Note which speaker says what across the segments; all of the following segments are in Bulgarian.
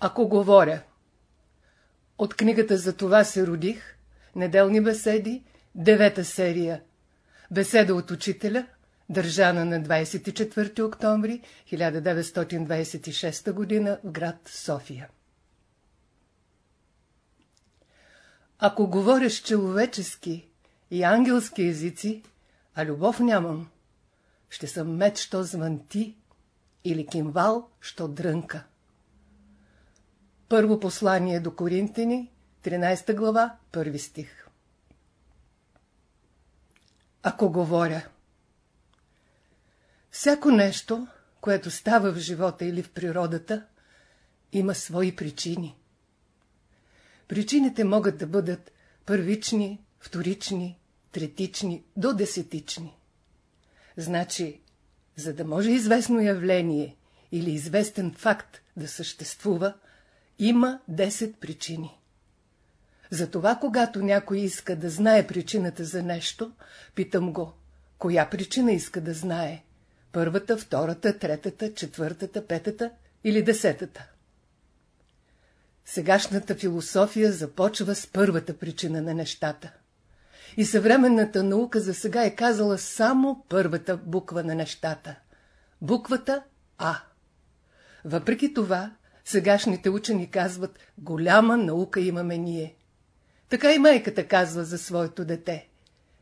Speaker 1: Ако говоря. От книгата за това се родих, неделни беседи, девета серия. Беседа от учителя, държана на 24 октомври 1926 г. в град София. Ако говориш човечески и ангелски езици, а любов нямам, ще съм меч, що звънти, или кимвал, що дрънка. Първо послание до Коринтини, 13 глава, първи стих. Ако говоря Всяко нещо, което става в живота или в природата, има свои причини. Причините могат да бъдат първични, вторични, третични, до десетични. Значи, за да може известно явление или известен факт да съществува, има 10 причини. Затова, когато някой иска да знае причината за нещо, питам го, коя причина иска да знае? Първата, втората, третата, четвъртата, петата или десетата? Сегашната философия започва с първата причина на нещата. И съвременната наука за сега е казала само първата буква на нещата. Буквата А. Въпреки това, сегашните учени казват, голяма наука имаме ние. Така и майката казва за своето дете.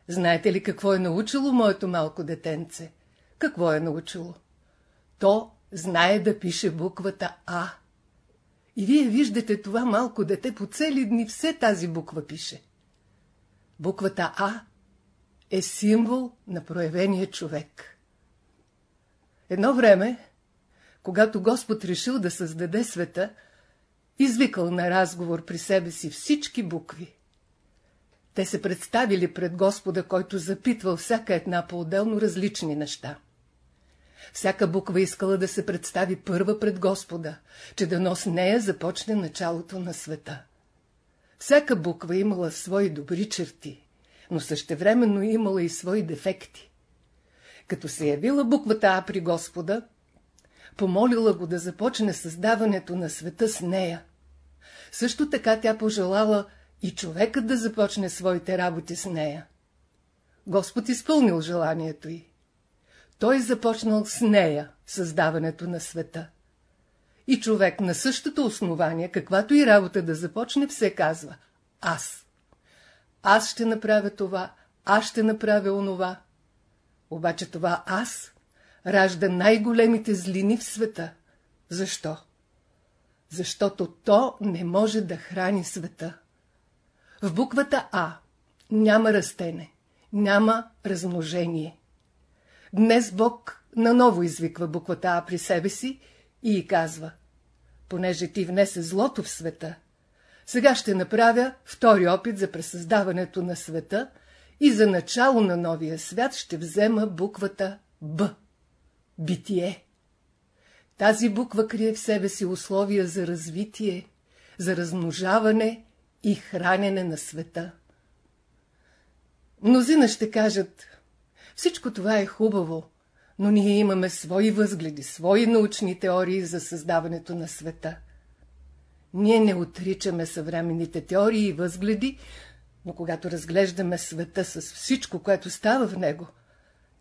Speaker 1: Знаете ли какво е научило моето малко детенце? Какво е научило? То знае да пише буквата А. И вие виждате това малко дете по цели дни все тази буква пише. Буквата А е символ на проявения човек. Едно време, когато Господ решил да създаде света, извикал на разговор при себе си всички букви. Те се представили пред Господа, който запитвал всяка една по-отделно различни неща. Всяка буква искала да се представи първа пред Господа, че да с нея започне началото на света. Всяка буква имала свои добри черти, но същевременно имала и свои дефекти. Като се явила буквата А при Господа, помолила го да започне създаването на света с нея. Също така тя пожелала и човекът да започне своите работи с нея. Господ изпълнил желанието й. Той започнал с нея създаването на света. И човек на същото основание, каквато и работа да започне, все казва «Аз». Аз ще направя това, аз ще направя онова. Обаче това аз ражда най-големите злини в света. Защо? Защото то не може да храни света. В буквата А няма растене, няма размножение. Днес Бог наново извиква буквата А при себе си и казва, понеже ти внесе злото в света, сега ще направя втори опит за пресъздаването на света и за начало на новия свят ще взема буквата Б. Битие. Тази буква крие в себе си условия за развитие, за размножаване и хранене на света. Мнозина ще кажат, всичко това е хубаво, но ние имаме свои възгледи, свои научни теории за създаването на света. Ние не отричаме съвременните теории и възгледи, но когато разглеждаме света с всичко, което става в него,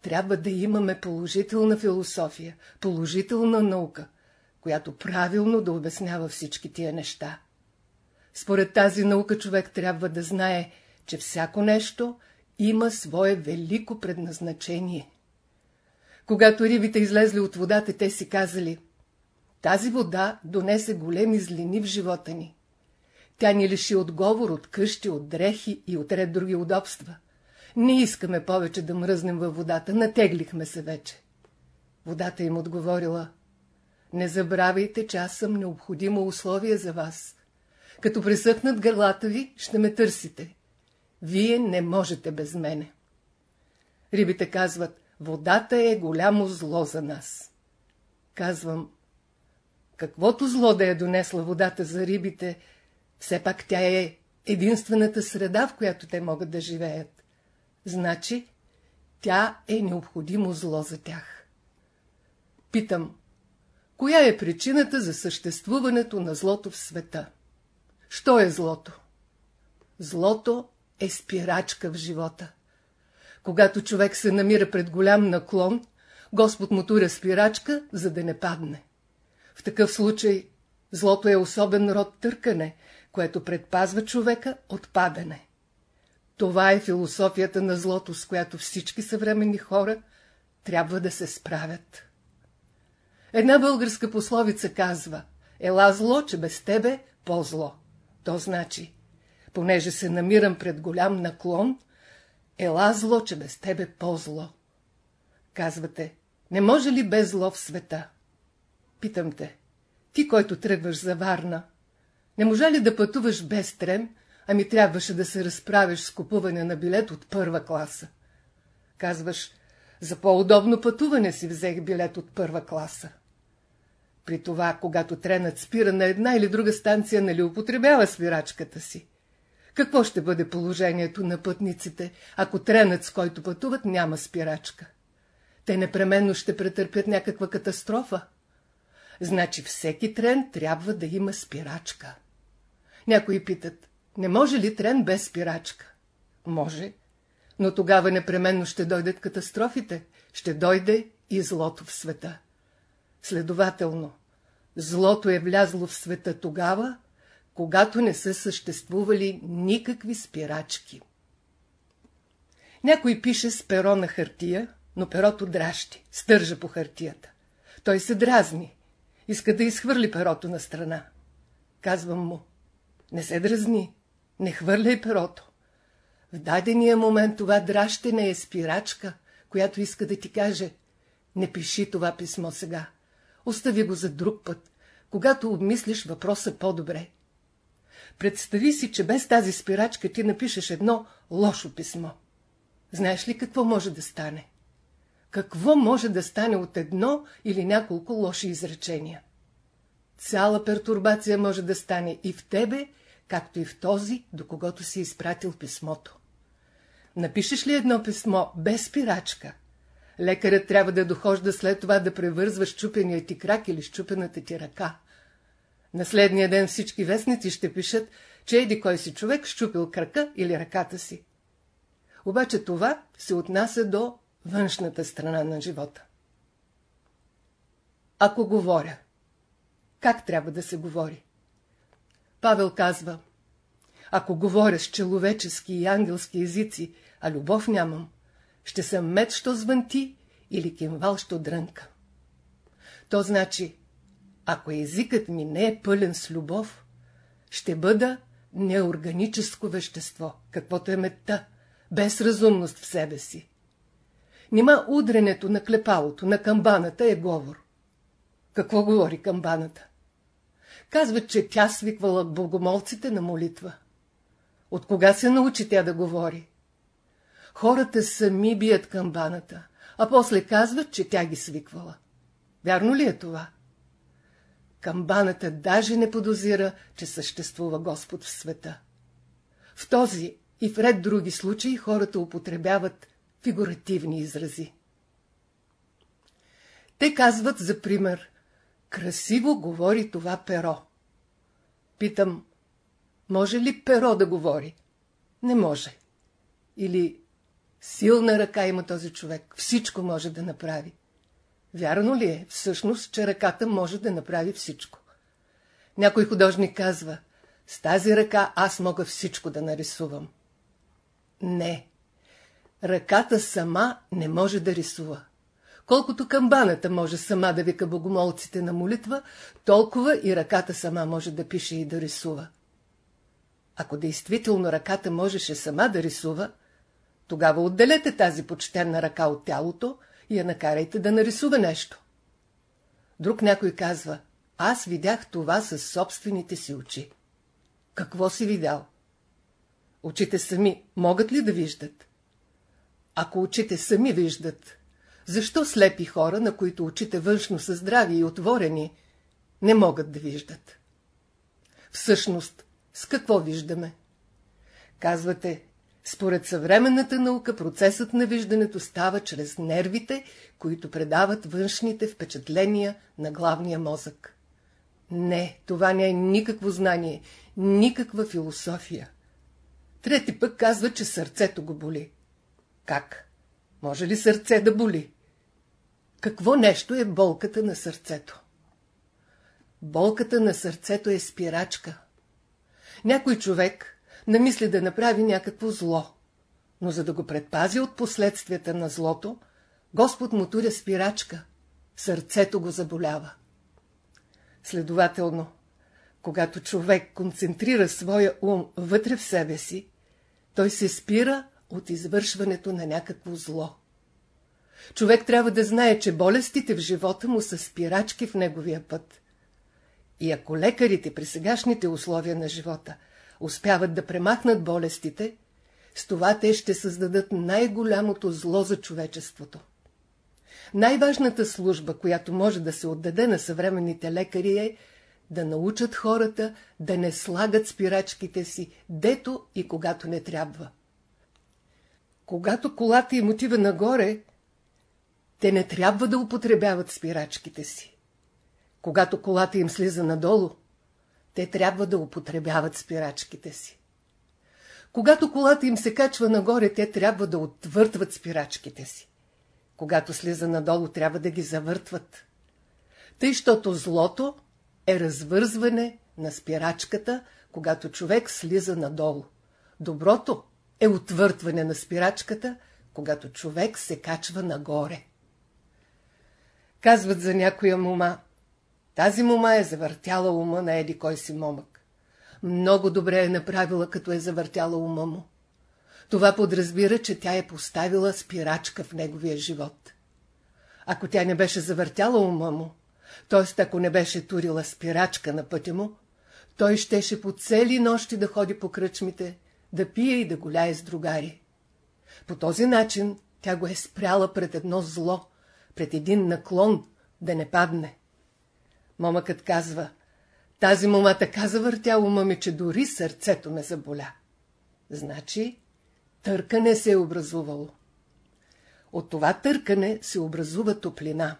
Speaker 1: трябва да имаме положителна философия, положителна наука, която правилно да обяснява всички тия неща. Според тази наука човек трябва да знае, че всяко нещо има свое велико предназначение. Когато рибите излезли от водата, те си казали, тази вода донесе големи злини в живота ни. Тя ни лиши отговор от къщи, от дрехи и от ред други удобства. Не искаме повече да мръзнем във водата, натеглихме се вече. Водата им отговорила, не забравяйте, че аз съм необходимо условие за вас. Като пресъхнат гърлата ви, ще ме търсите. Вие не можете без мене. Рибите казват, водата е голямо зло за нас. Казвам, каквото зло да е донесла водата за рибите, все пак тя е единствената среда, в която те могат да живеят. Значи, тя е необходимо зло за тях. Питам, Коя е причината за съществуването на злото в света? Що е злото? Злото е спирачка в живота. Когато човек се намира пред голям наклон, Господ му туря спирачка, за да не падне. В такъв случай злото е особен род търкане, което предпазва човека от падане. Това е философията на злото, с която всички съвременни хора трябва да се справят. Една българска пословица казва «Ела зло, че без тебе по-зло». То значи, понеже се намирам пред голям наклон, ела зло, че без тебе по-зло. Казвате, не може ли без зло в света? Питам те, ти, който тръгваш за Варна, не може ли да пътуваш без трем, ами трябваше да се разправиш с купуване на билет от първа класа? Казваш, за по-удобно пътуване си взех билет от първа класа. При това, когато тренът спира на една или друга станция, нали употребява свирачката си? Какво ще бъде положението на пътниците, ако тренът, с който пътуват, няма спирачка? Те непременно ще претърпят някаква катастрофа. Значи всеки трен трябва да има спирачка. Някои питат, не може ли трен без спирачка? Може, но тогава непременно ще дойдат катастрофите, ще дойде и злото в света. Следователно, злото е влязло в света тогава, когато не са съществували никакви спирачки. Някой пише с перо на хартия, но перото дращи, стържа по хартията. Той се дразни, иска да изхвърли перото на страна. Казвам му, не се дразни, не хвърляй перото. В дадения момент това дращене е спирачка, която иска да ти каже, не пиши това писмо сега. Остави го за друг път, когато обмислиш въпроса по-добре. Представи си, че без тази спирачка ти напишеш едно лошо писмо. Знаеш ли какво може да стане? Какво може да стане от едно или няколко лоши изречения? Цяла пертурбация може да стане и в тебе, както и в този, до когото си изпратил писмото. Напишеш ли едно писмо без спирачка, лекарят трябва да дохожда след това да превързва щупения ти крак или щупената ти ръка. На следния ден всички вестници ще пишат, че еди кой си човек щупил крака или ръката си. Обаче това се отнася до външната страна на живота. Ако говоря, как трябва да се говори? Павел казва, ако говоря с человечески и ангелски езици, а любов нямам, ще съм мед, що звънти или кимвал, що дрънка. То значи, ако езикът ми не е пълен с любов, ще бъда неорганическо вещество, каквото е медта, без разумност в себе си. Нима удренето на клепалото, на камбаната е говор. Какво говори камбаната? Казват, че тя свиквала богомолците на молитва. От кога се научи тя да говори? Хората сами бият камбаната, а после казват, че тя ги свиквала. Вярно ли е това? Камбаната даже не подозира, че съществува Господ в света. В този и в ред други случаи хората употребяват фигуративни изрази. Те казват, за пример, красиво говори това перо. Питам, може ли перо да говори? Не може. Или силна ръка има този човек, всичко може да направи. Вярно ли е, всъщност, че ръката може да направи всичко? Някой художник казва, с тази ръка аз мога всичко да нарисувам. Не. Ръката сама не може да рисува. Колкото камбаната може сама да вика богомолците на молитва, толкова и ръката сама може да пише и да рисува. Ако действително ръката можеше сама да рисува, тогава отделете тази почтенна ръка от тялото и я накарайте да нарисува нещо. Друг някой казва, аз видях това със собствените си очи. Какво си видял? Очите сами могат ли да виждат? Ако очите сами виждат, защо слепи хора, на които очите външно са здрави и отворени, не могат да виждат? Всъщност, с какво виждаме? Казвате, Според съвременната наука процесът на виждането става чрез нервите, които предават външните впечатления на главния мозък. Не, това не е никакво знание, никаква философия. Трети пък казва, че сърцето го боли. Как? Може ли сърце да боли? Какво нещо е болката на сърцето? Болката на сърцето е спирачка. Някой човек намисли да направи някакво зло, но за да го предпази от последствията на злото, Господ му туря спирачка, сърцето го заболява. Следователно, когато човек концентрира своя ум вътре в себе си, той се спира от извършването на някакво зло. Човек трябва да знае, че болестите в живота му са спирачки в неговия път. И ако лекарите при сегашните условия на живота успяват да премахнат болестите, с това те ще създадат най-голямото зло за човечеството. Най-важната служба, която може да се отдаде на съвременните лекари е да научат хората да не слагат спирачките си, дето и когато не трябва. Когато колата им отива нагоре, те не трябва да употребяват спирачките си. Когато колата им слиза надолу, те трябва да употребяват спирачките си. Когато колата им се качва нагоре, те трябва да отвъртват спирачките си. Когато слиза надолу, трябва да ги завъртват. Тъй, щото злото е развързване на спирачката, когато човек слиза надолу. Доброто е отвъртване на спирачката, когато човек се качва нагоре. Казват за някоя мума. Тази мума е завъртяла ума на еди кой си момък. Много добре е направила, като е завъртяла ума му. Това подразбира, че тя е поставила спирачка в неговия живот. Ако тя не беше завъртяла ума му, т.е. ако не беше турила спирачка на пътя му, той щеше по цели нощи да ходи по кръчмите, да пие и да голяе с другари. По този начин тя го е спряла пред едно зло, пред един наклон, да не падне. Момъкът казва, тази мома така завъртя ума ми, че дори сърцето ме заболя. Значи, търкане се е образувало. От това търкане се образува топлина.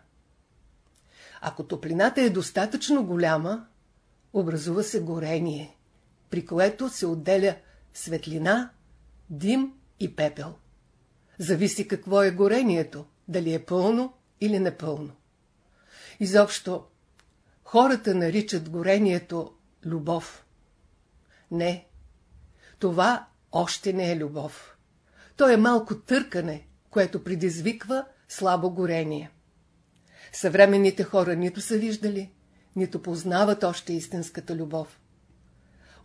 Speaker 1: Ако топлината е достатъчно голяма, образува се горение, при което се отделя светлина, дим и пепел. Зависи какво е горението, дали е пълно или непълно. Изобщо, хората наричат горението любов. Не, това още не е любов. То е малко търкане, което предизвиква слабо горение. Съвременните хора нито са виждали, нито познават още истинската любов.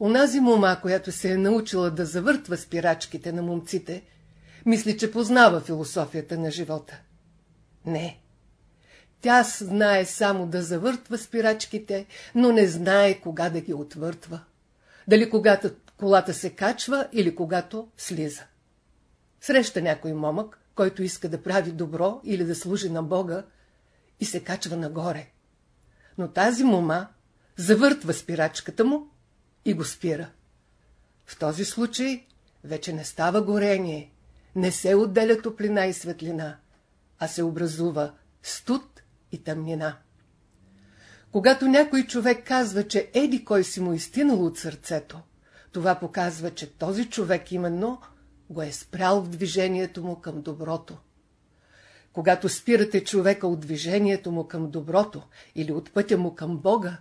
Speaker 1: Онази мома, която се е научила да завъртва спирачките на момците, мисли, че познава философията на живота. Не. Тя знае само да завъртва спирачките, но не знае кога да ги отвъртва. Дали когато колата се качва или когато слиза. Среща някой момък, който иска да прави добро или да служи на Бога и се качва нагоре. Но тази мома завъртва спирачката му и го спира. В този случай вече не става горение, не се отделя топлина и светлина, а се образува студ и тъмнина. Когато някой човек казва, че еди кой си му изтинал от сърцето, това показва, че този човек именно го е спрял в движението му към доброто. Когато спирате човека от движението му към доброто или от пътя му към Бога,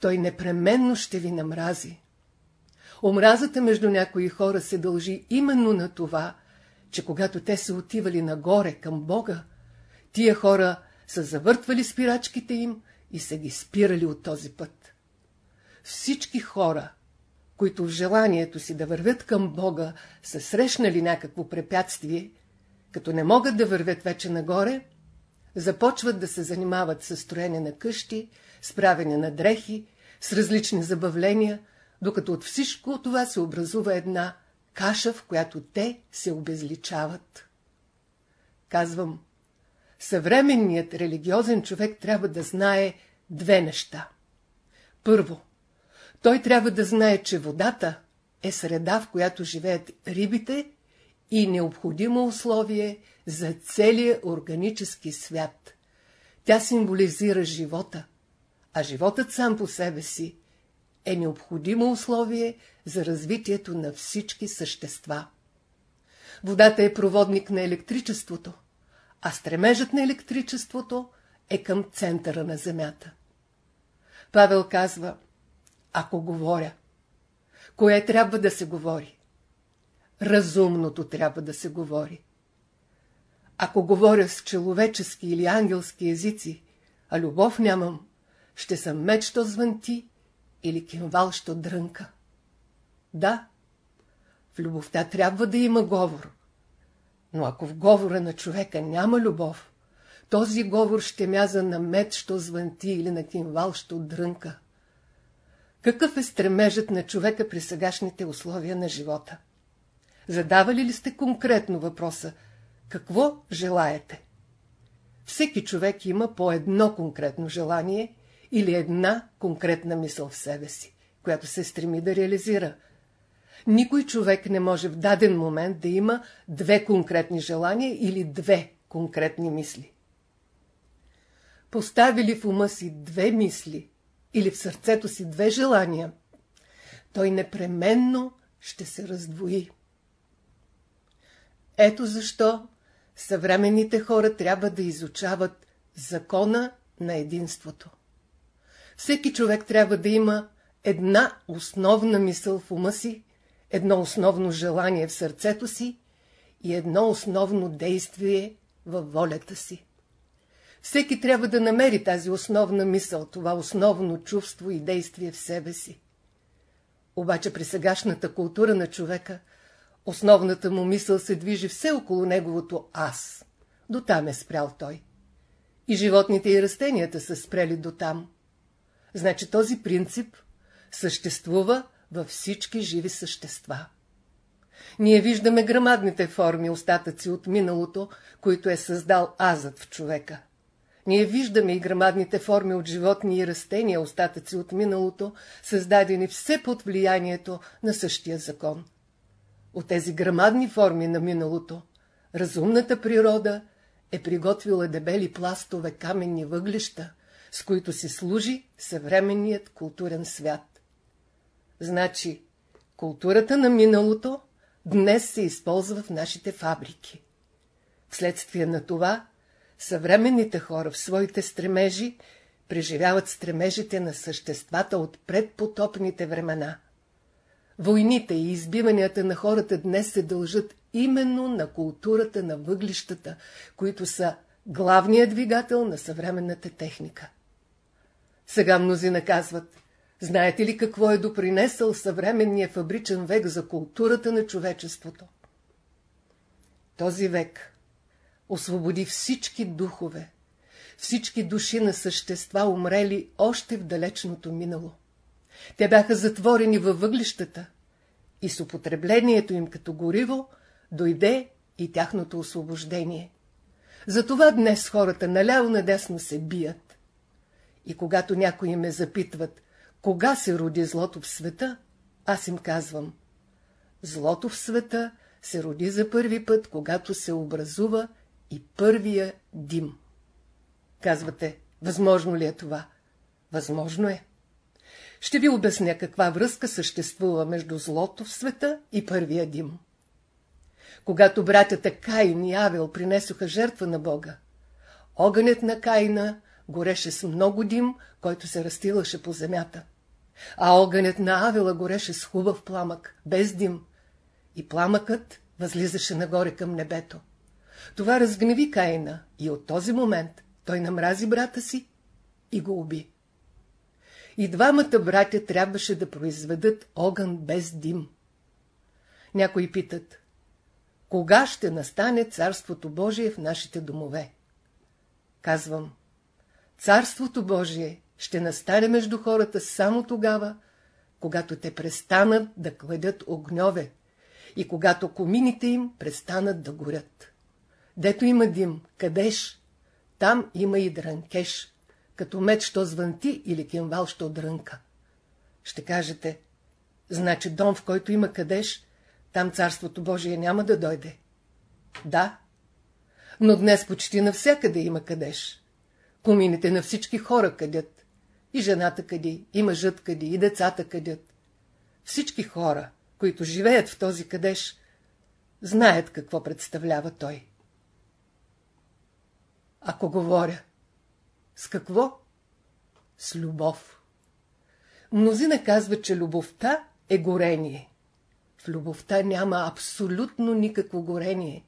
Speaker 1: той непременно ще ви намрази. Омразата между някои хора се дължи именно на това, че когато те са отивали нагоре към Бога, тия хора са завъртвали спирачките им и са ги спирали от този път. Всички хора, които в желанието си да вървят към Бога са срещнали някакво препятствие, като не могат да вървят вече нагоре, започват да се занимават с строене на къщи, с правене на дрехи, с различни забавления, докато от всичко това се образува една каша, в която те се обезличават. Казвам, съвременният религиозен човек трябва да знае две неща. Първо, той трябва да знае, че водата е среда, в която живеят рибите и необходимо условие за целия органически свят. Тя символизира живота, а животът сам по себе си е необходимо условие за развитието на всички същества. Водата е проводник на електричеството, а стремежът на електричеството е към центъра на Земята. Павел казва, ако говоря, кое трябва да се говори? Разумното трябва да се говори. Ако говоря с човечески или ангелски езици, а любов нямам, ще съм меч, що звънти или кимвал, що дрънка. Да, в любовта трябва да има говор. Но ако в говора на човека няма любов, този говор ще мяза на мед, що звънти или на кимвал, що дрънка. Какъв е стремежът на човека при сегашните условия на живота? Задавали ли сте конкретно въпроса какво желаете? Всеки човек има по едно конкретно желание или една конкретна мисъл в себе си, която се стреми да реализира. Никой човек не може в даден момент да има две конкретни желания или две конкретни мисли. Поставили в ума си две мисли или в сърцето си две желания, той непременно ще се раздвои. Ето защо съвременните хора трябва да изучават закона на единството. Всеки човек трябва да има една основна мисъл в ума си, едно основно желание в сърцето си и едно основно действие във волята си. Всеки трябва да намери тази основна мисъл, това основно чувство и действие в себе си. Обаче при сегашната култура на човека – Основната му мисъл се движи все около неговото аз. До там е спрял той. И животните и растенията са спрели до там. Значи този принцип съществува във всички живи същества. Ние виждаме грамадните форми, остатъци от миналото, които е създал азът в човека. Ние виждаме и грамадните форми от животни и растения, остатъци от миналото, създадени все под влиянието на същия закон от тези грамадни форми на миналото, разумната природа е приготвила дебели пластове каменни въглища, с които си служи съвременният културен свят. Значи, културата на миналото днес се използва в нашите фабрики. Вследствие на това, съвременните хора в своите стремежи преживяват стремежите на съществата от предпотопните времена – Войните и избиванията на хората днес се дължат именно на културата на въглищата, които са главният двигател на съвременната техника. Сега мнози наказват, знаете ли какво е допринесъл съвременния фабричен век за културата на човечеството? Този век освободи всички духове, всички души на същества, умрели още в далечното минало. Те бяха затворени във въглищата и с употреблението им като гориво дойде и тяхното освобождение. Затова днес хората наляво-надесно се бият. И когато някои ме запитват, кога се роди злото в света, аз им казвам, злото в света се роди за първи път, когато се образува и първия дим. Казвате, възможно ли е това? Възможно е. Ще ви обясня каква връзка съществува между злото в света и първия дим. Когато братята Каин и Авел принесоха жертва на Бога, огънят на Каина гореше с много дим, който се разтилаше по земята. А огънят на Авела гореше с хубав пламък, без дим, и пламъкът възлизаше нагоре към небето. Това разгневи Каина и от този момент той намрази брата си и го уби. И двамата братя трябваше да произведат огън без дим. Някои питат, кога ще настане Царството Божие в нашите домове? Казвам, Царството Божие ще настане между хората само тогава, когато те престанат да кладят огньове и когато комините им престанат да горят. Дето има дим, къдеш, там има и дранкеш, като меч, що звънти или кимвал, що дрънка. Ще кажете, значи дом, в който има къдеш, Там Царството Божие няма да дойде. Да, но днес почти навсякъде има къдеш. Комините на всички хора къдят. И жената къди, и мъжът къди, и децата къдят. Всички хора, които живеят в този къдеш, знаят какво представлява той. Ако говоря, с какво? С любов. Мнозина казват, че любовта е горение. В любовта няма абсолютно никакво горение.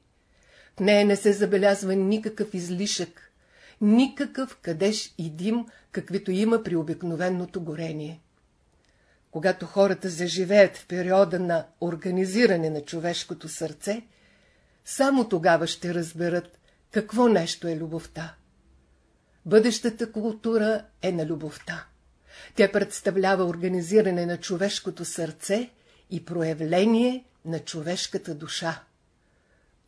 Speaker 1: В нея не се забелязва никакъв излишък, никакъв къдеш и дим, каквито има при обикновеното горение. Когато хората заживеят в периода на организиране на човешкото сърце, само тогава ще разберат какво нещо е любовта. Бъдещата култура е на любовта. Тя представлява организиране на човешкото сърце и проявление на човешката душа.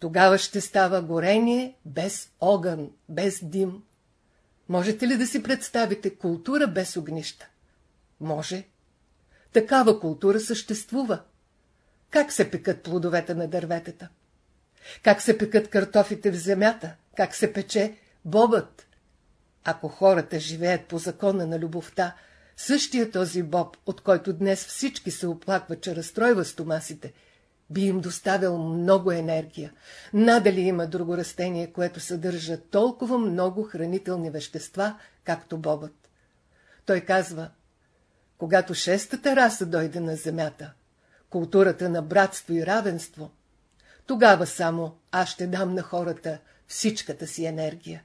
Speaker 1: Тогава ще става горение без огън, без дим. Можете ли да си представите култура без огнища? Може. Такава култура съществува. Как се пекат плодовете на дърветата? Как се пекат картофите в земята? Как се пече бобът? Ако хората живеят по закона на любовта, същия този боб, от който днес всички се оплакват, че разстройва стомасите, би им доставил много енергия. Надали има друго растение, което съдържа толкова много хранителни вещества, както бобът. Той казва, когато шестата раса дойде на земята, културата на братство и равенство, тогава само аз ще дам на хората всичката си енергия.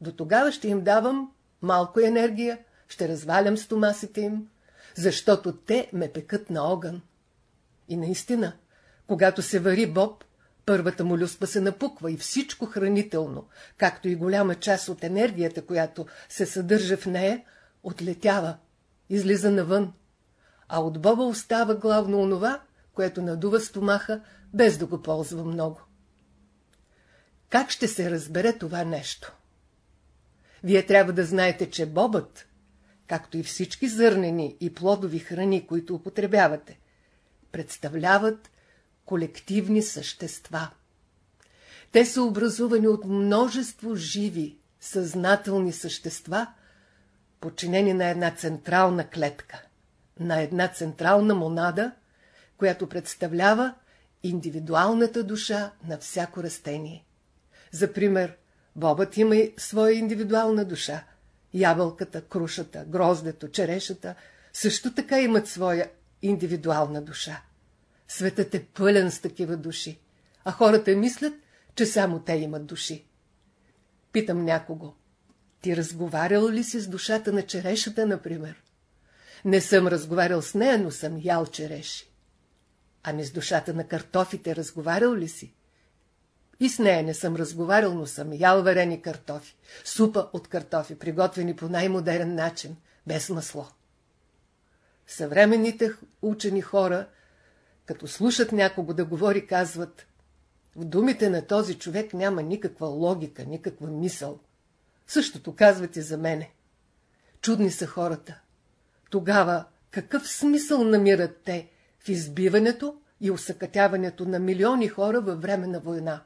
Speaker 1: До тогава ще им давам малко енергия, ще развалям стомасите им, защото те ме пекат на огън. И наистина, когато се вари боб, първата му люспа се напуква и всичко хранително, както и голяма част от енергията, която се съдържа в нея, отлетява, излиза навън, а от боба остава главно онова, което надува стомаха, без да го ползва много. Как ще се разбере това нещо? Вие трябва да знаете, че бобът, както и всички зърнени и плодови храни, които употребявате, представляват колективни същества. Те са образувани от множество живи, съзнателни същества, подчинени на една централна клетка, на една централна монада, която представлява индивидуалната душа на всяко растение. За пример, бобът има и своя индивидуална душа. Ябълката, крушата, гроздето, черешата също така имат своя индивидуална душа. Светът е пълен с такива души, а хората мислят, че само те имат души. Питам някого. Ти разговарял ли си с душата на черешата, например? Не съм разговарял с нея, но съм ял череши. А не с душата на картофите разговарял ли си? И с нея не съм разговарял, но съм ял варени картофи, супа от картофи, приготвени по най-модерен начин, без масло. Съвременните учени хора, като слушат някого да говори, казват в думите на този човек няма никаква логика, никаква мисъл. Същото казват и за мене. Чудни са хората. Тогава какъв смисъл намират те в избиването и усъкътяването на милиони хора във време на война?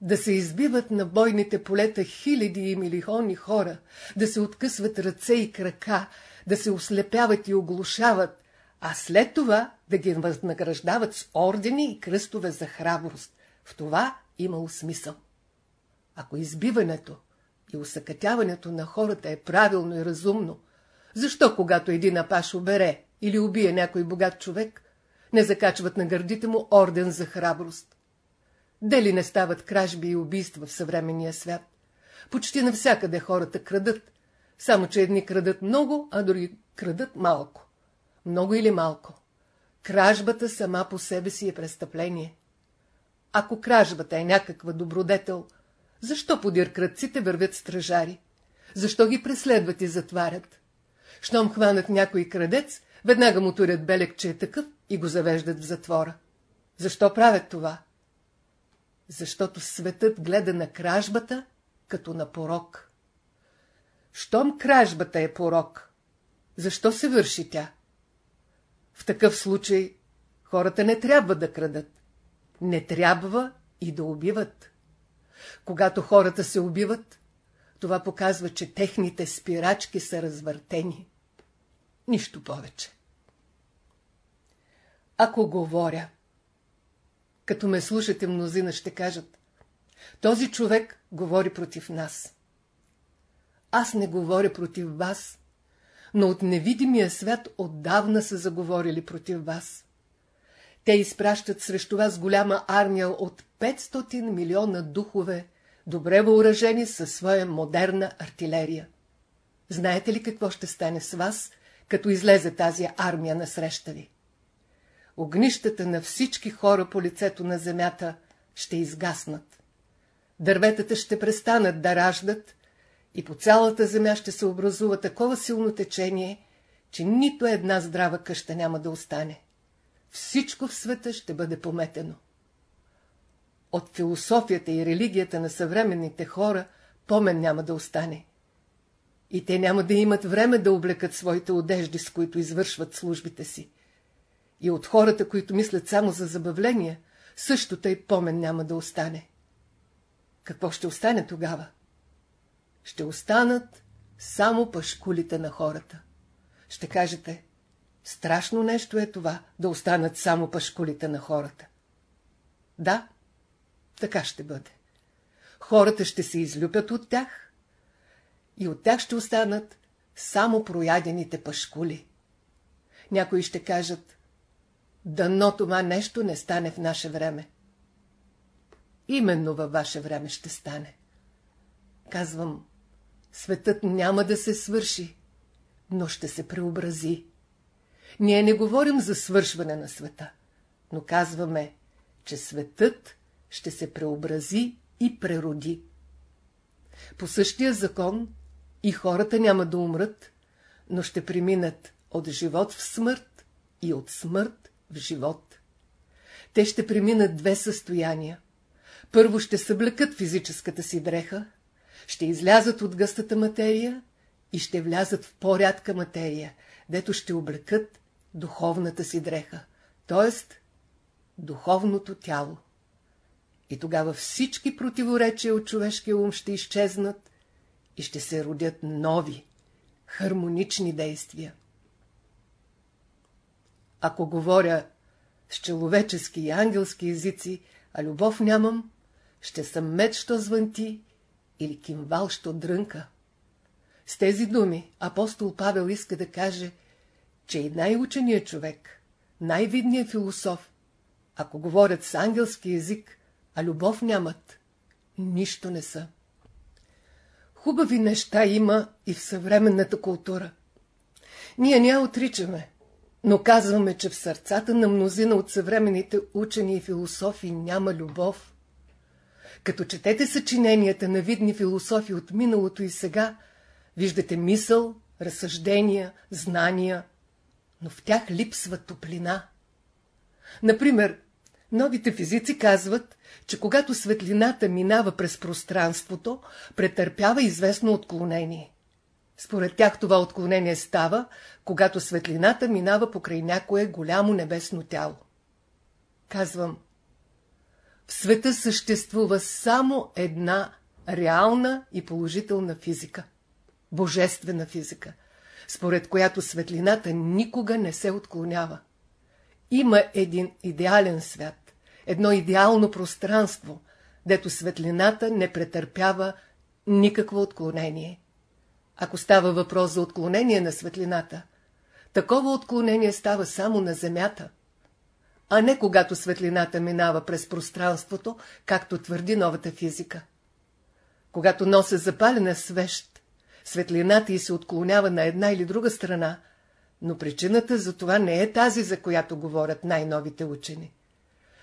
Speaker 1: Да се избиват на бойните полета хиляди и милиони хора, да се откъсват ръце и крака, да се ослепяват и оглушават, а след това да ги възнаграждават с ордени и кръстове за храброст. В това имало смисъл. Ако избиването и усъкътяването на хората е правилно и разумно, защо когато един апаш обере или убие някой богат човек, не закачват на гърдите му орден за храброст? Дали не стават кражби и убийства в съвременния свят? Почти навсякъде хората крадат, само че едни крадат много, а други крадат малко. Много или малко. Кражбата сама по себе си е престъпление. Ако кражбата е някаква добродетел, защо подир кръците вървят стражари? Защо ги преследват и затварят? Щом хванат някой крадец, веднага му турят белек, че е такъв и го завеждат в затвора. Защо правят това? Защото светът гледа на кражбата като на порок. Щом кражбата е порок, защо се върши тя? В такъв случай Хората не трябва да крадат. Не трябва и да убиват. Когато хората се убиват, това показва, че техните спирачки са развъртени. Нищо повече. Ако говоря, като ме слушате мнозина ще кажат, този човек говори против нас. Аз не говоря против вас, но от невидимия свят отдавна са заговорили против вас. Те изпращат срещу вас голяма армия от 500 милиона духове, добре въоръжени със своя модерна артилерия. Знаете ли какво ще стане с вас, като излезе тази армия на среща ви? Огнищата на всички хора по лицето на земята ще изгаснат. Дърветата ще престанат да раждат и по цялата земя ще се образува такова силно течение, че нито една здрава къща няма да остане. Всичко в света ще бъде пометено. От философията и религията на съвременните хора помен няма да остане. И те няма да имат време да облекат своите одежди, с които извършват службите си. И от хората, които мислят само за забавления, също тъй помен няма да остане. Какво ще остане тогава? Ще останат само пашкулите на хората. Ще кажете, страшно нещо е това, да останат само пашкулите на хората. Да, така ще бъде. Хората ще се излюпят от тях и от тях ще останат само проядените пашкули. Някои ще кажат, дано това нещо не стане в наше време. Именно във ваше време ще стане. Казвам, светът няма да се свърши, но ще се преобрази. Ние не говорим за свършване на света, но казваме, че светът ще се преобрази и прероди. По същия закон и хората няма да умрат, но ще преминат от живот в смърт и от смърт в живот. Те ще преминат две състояния. Първо ще съблекат физическата си дреха, ще излязат от гъстата материя и ще влязат в по-рядка материя, дето ще облекат духовната си дреха, т.е. духовното тяло. И тогава всички противоречия от човешкия ум ще изчезнат и ще се родят нови, хармонични действия. Ако говоря с человечески и ангелски езици, а любов нямам, ще съм мед, що звънти, или кимвал, що дрънка. С тези думи апостол Павел иска да каже, че и най-ученият човек, най-видният философ, ако говорят с ангелски език, а любов нямат, нищо не са. Хубави неща има и в съвременната култура. Ние ня отричаме, но казваме, че в сърцата на мнозина от съвременните учени и философи няма любов. Като четете съчиненията на видни философи от миналото и сега, виждате мисъл, разсъждения, знания, но в тях липсва топлина. Например, новите физици казват, че когато светлината минава през пространството, претърпява известно отклонение. Според тях това отклонение става, когато светлината минава покрай някое голямо небесно тяло. Казвам, в света съществува само една реална и положителна физика – божествена физика, според която светлината никога не се отклонява. Има един идеален свят, едно идеално пространство, дето светлината не претърпява никакво отклонение. Ако става въпрос за отклонение на светлината, такова отклонение става само на Земята, а не когато светлината минава през пространството, както твърди новата физика. Когато нося запалена свещ, светлината й се отклонява на една или друга страна, но причината за това не е тази, за която говорят най-новите учени.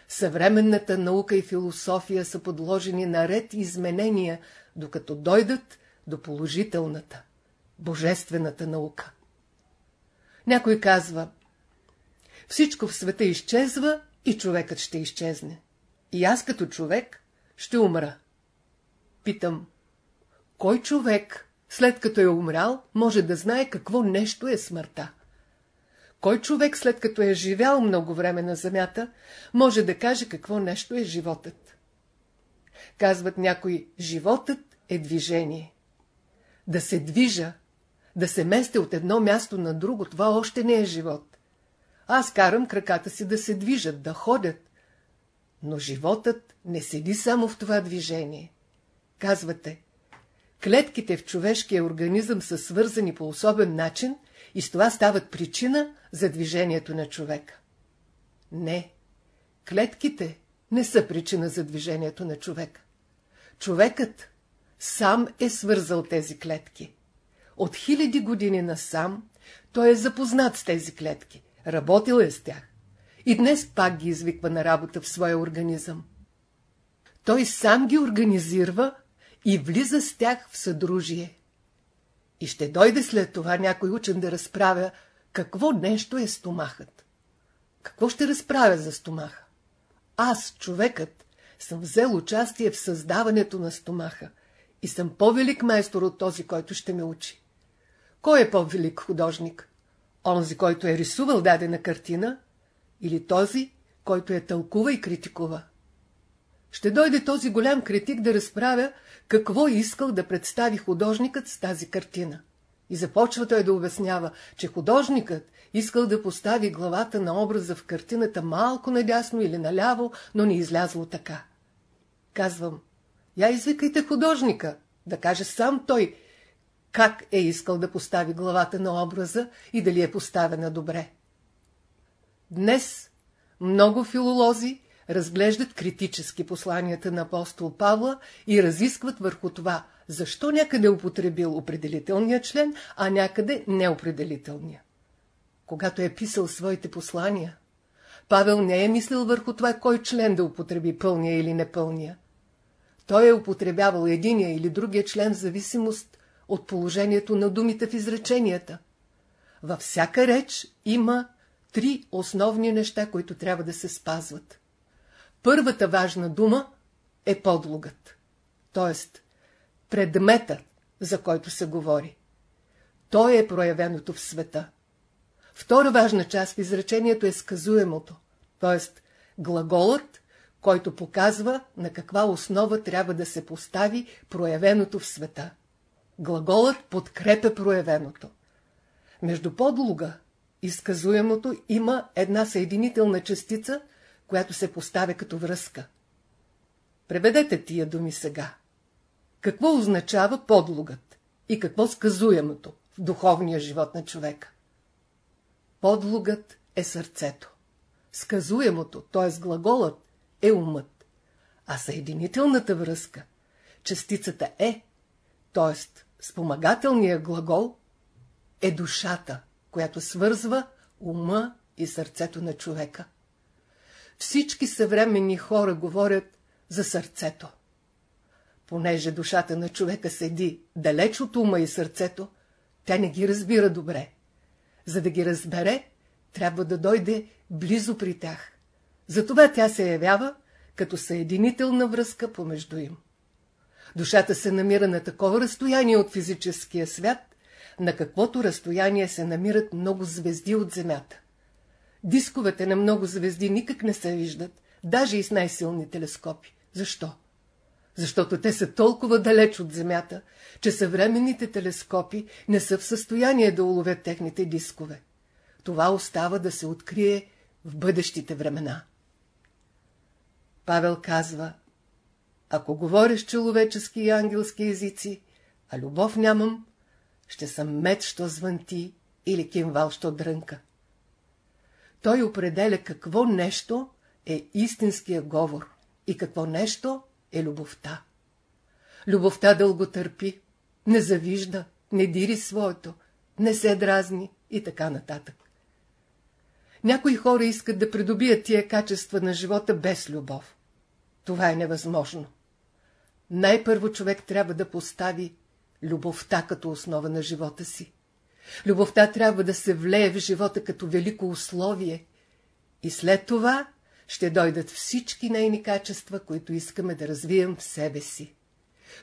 Speaker 1: Съвременната наука и философия са подложени на ред изменения, докато дойдат до положителната, божествената наука. Някой казва, всичко в света изчезва и човекът ще изчезне. И аз като човек ще умра. Питам, кой човек, след като е умрял, може да знае какво нещо е смъртта? Кой човек, след като е живял много време на земята, може да каже какво нещо е животът? Казват някои, животът е движение. Да се движа, да се мести от едно място на друго, това още не е живот. Аз карам краката си да се движат, да ходят. Но животът не седи само в това движение. Казвате, клетките в човешкия организъм са свързани по особен начин и с това стават причина за движението на човека. Не, клетките не са причина за движението на човека. Човекът сам е свързал тези клетки. От хиляди години насам той е запознат с тези клетки, работил е с тях. И днес пак ги извиква на работа в своя организъм. Той сам ги организира и влиза с тях в съдружие. И ще дойде след това някой учен да разправя какво нещо е стомахът. Какво ще разправя за стомаха? Аз, човекът, съм взел участие в създаването на стомаха и съм по-велик майстор от този, който ще ме учи. Кой е по-велик художник? Онзи, който е рисувал дадена картина или този, който е тълкува и критикува? Ще дойде този голям критик да разправя какво искал да представи художникът с тази картина. И започва той да обяснява, че художникът искал да постави главата на образа в картината малко надясно или наляво, но не излязло така. Казвам, я извикайте художника, да каже сам той, как е искал да постави главата на образа и дали е поставена добре. Днес много филолози разглеждат критически посланията на апостол Павла и разискват върху това, защо някъде е употребил определителния член, а някъде неопределителния. Когато е писал своите послания, Павел не е мислил върху това, кой член да употреби пълния или непълния. Той е употребявал единия или другия член в зависимост от положението на думите в изреченията. Във всяка реч има три основни неща, които трябва да се спазват. Първата важна дума е подлогът, т.е. предметът, за който се говори. Той е проявеното в света. Втора важна част в изречението е сказуемото, т.е. глаголът, който показва на каква основа трябва да се постави проявеното в света. Глаголът подкрепя проявеното. Между подлога и сказуемото има една съединителна частица, която се поставя като връзка. Преведете тия думи сега. Какво означава подлогът и какво сказуемото в духовния живот на човека? Подлогът е сърцето. Сказуемото, т.е. глаголът, е умът. А съединителната връзка, частицата е, т.е. спомагателният глагол, е душата, която свързва ума и сърцето на човека. Всички съвременни хора говорят за сърцето. Понеже душата на човека седи далеч от ума и сърцето, тя не ги разбира добре. За да ги разбере, трябва да дойде близо при тях. Затова тя се явява като съединителна връзка помежду им. Душата се намира на такова разстояние от физическия свят, на каквото разстояние се намират много звезди от Земята. Дисковете на много звезди никак не се виждат, даже и с най-силни телескопи. Защо? Защото те са толкова далеч от Земята, че съвременните телескопи не са в състояние да уловят техните дискове. Това остава да се открие в бъдещите времена. Павел казва, ако говориш човечески и ангелски езици, а любов нямам, ще съм мед, що звънти или кимвал, що дрънка. Той определя какво нещо е истинския говор и какво нещо е любовта. Любовта дълго търпи, не завижда, не дири своето, не се дразни и така нататък. Някои хора искат да придобият тия качества на живота без любов. Това е невъзможно. Най-първо човек трябва да постави любовта като основа на живота си. Любовта трябва да се влее в живота като велико условие. И след това ще дойдат всички нейни качества, които искаме да развием в себе си.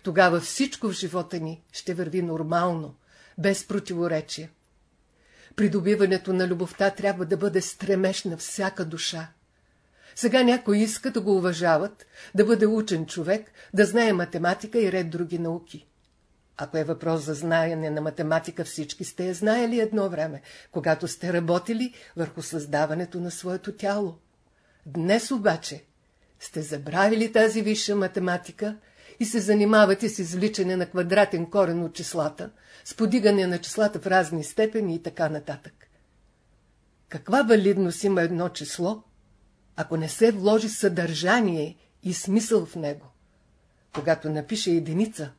Speaker 1: Тогава всичко в живота ни ще върви нормално, без противоречия. Придобиването на любовта трябва да бъде стремеж на всяка душа. Сега някой иска да го уважават, да бъде учен човек, да знае математика и ред други науки. Ако е въпрос за знаене на математика, всички сте я знаели едно време, когато сте работили върху създаването на своето тяло. Днес обаче сте забравили тази висша математика и се занимавате с извличане на квадратен корен от числата, с подигане на числата в разни степени и така нататък. Каква валидност има едно число, ако не се вложи съдържание и смисъл в него? Когато напише единица,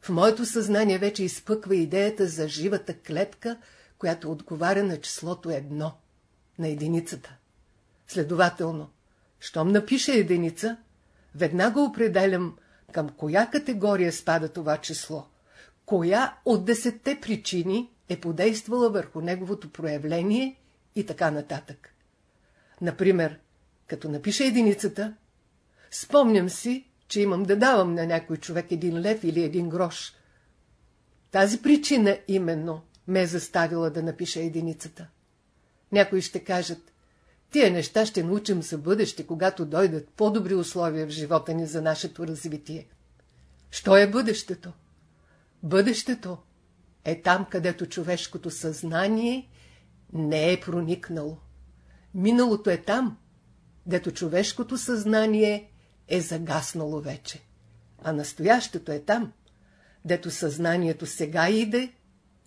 Speaker 1: в моето съзнание вече изпъква идеята за живата клетка, която отговаря на числото едно, на единицата. Следователно, щом напише единица, веднага определям към коя категория спада това число, коя от десетте причини е подействала върху неговото проявление и така нататък. Например, като напиша единицата, спомням си, че имам да давам на някой човек един лев или един грош. Тази причина именно ме е заставила да напиша единицата. Някои ще кажат, тия неща ще научим за бъдеще, когато дойдат по-добри условия в живота ни за нашето развитие. Що е бъдещето? Бъдещето е там, където човешкото съзнание не е проникнало. Миналото е там, дето човешкото съзнание е загаснало вече. А настоящето е там, дето съзнанието сега иде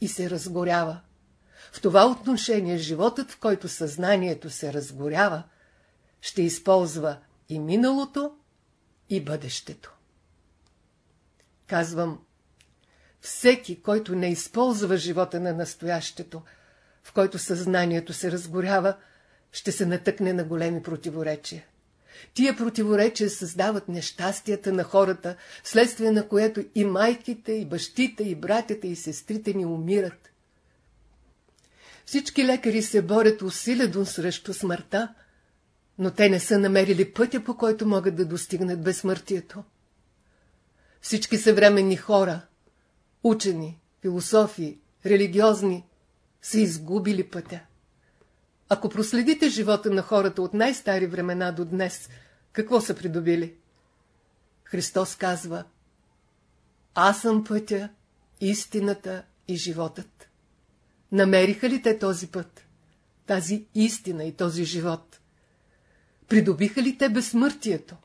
Speaker 1: и се разгорява. В това отношение животът, в който съзнанието се разгорява, ще използва и миналото, и бъдещето. Казвам, всеки, който не използва живота на настоящето, в който съзнанието се разгорява, ще се натъкне на големи противоречия. Тия противоречия създават нещастията на хората, следствие на което и майките, и бащите, и братята, и сестрите ни умират. Всички лекари се борят усилено срещу смъртта, но те не са намерили пътя, по който могат да достигнат безсмъртието. Всички съвременни хора, учени, философи, религиозни, са изгубили пътя. Ако проследите живота на хората от най-стари времена до днес, какво са придобили? Христос казва Аз съм пътя, истината и животът. Намериха ли те този път, тази истина и този живот? Придобиха ли те безсмъртието?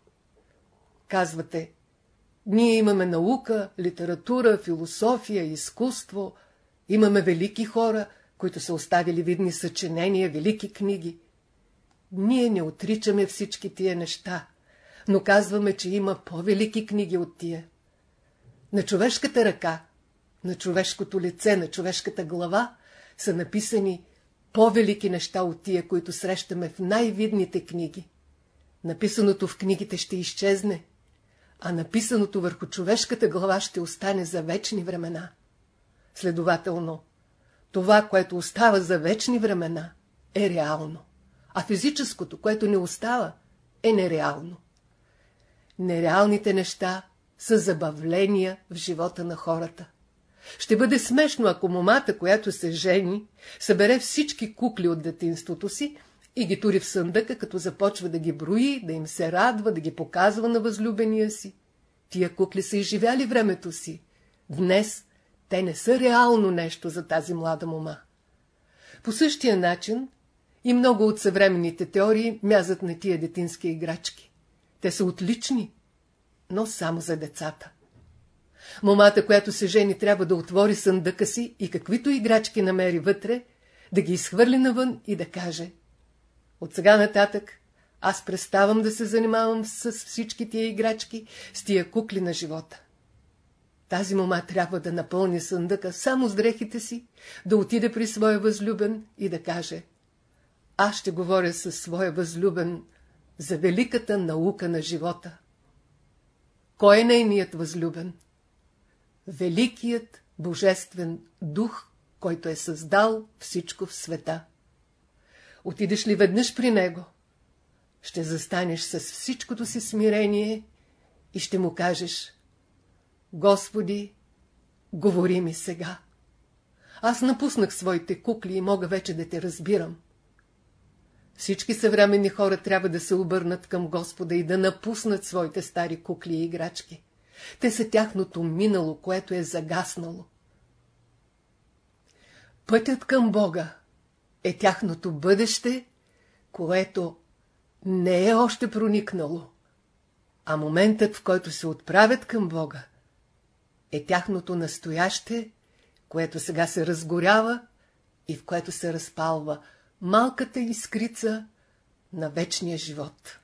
Speaker 1: Казвате, ние имаме наука, литература, философия, изкуство, имаме велики хора, които са оставили видни съчинения, велики книги. Ние не отричаме всички тия неща, но казваме, че има по-велики книги от тия. На човешката ръка, на човешкото лице, на човешката глава са написани по-велики неща от тия, които срещаме в най-видните книги. Написаното в книгите ще изчезне, а написаното върху човешката глава ще остане за вечни времена. Следователно, това, което остава за вечни времена, е реално, а физическото, което не остава, е нереално. Нереалните неща са забавления в живота на хората. Ще бъде смешно, ако момата, която се жени, събере всички кукли от детинството си и ги тури в съндъка, като започва да ги брои, да им се радва, да ги показва на възлюбения си. Тия кукли са изживяли времето си. Днес те не са реално нещо за тази млада мома. По същия начин и много от съвременните теории мязат на тия детински играчки. Те са отлични, но само за децата. Момата, която се жени, трябва да отвори съндъка си и каквито играчки намери вътре, да ги изхвърли навън и да каже От сега нататък аз преставам да се занимавам с всички тия играчки, с тия кукли на живота. Тази мома трябва да напълни съндъка само с дрехите си, да отиде при своя възлюбен и да каже Аз ще говоря със своя възлюбен за великата наука на живота. Кой е нейният възлюбен? Великият Божествен дух, който е създал всичко в света. Отидеш ли веднъж при него, ще застанеш с всичкото си смирение и ще му кажеш Господи, говори ми сега. Аз напуснах своите кукли и мога вече да те разбирам. Всички съвременни хора трябва да се обърнат към Господа и да напуснат своите стари кукли и играчки. Те са тяхното минало, което е загаснало. Пътят към Бога е тяхното бъдеще, което не е още проникнало, а моментът, в който се отправят към Бога, е тяхното настояще, което сега се разгорява и в което се разпалва малката искрица на вечния живот.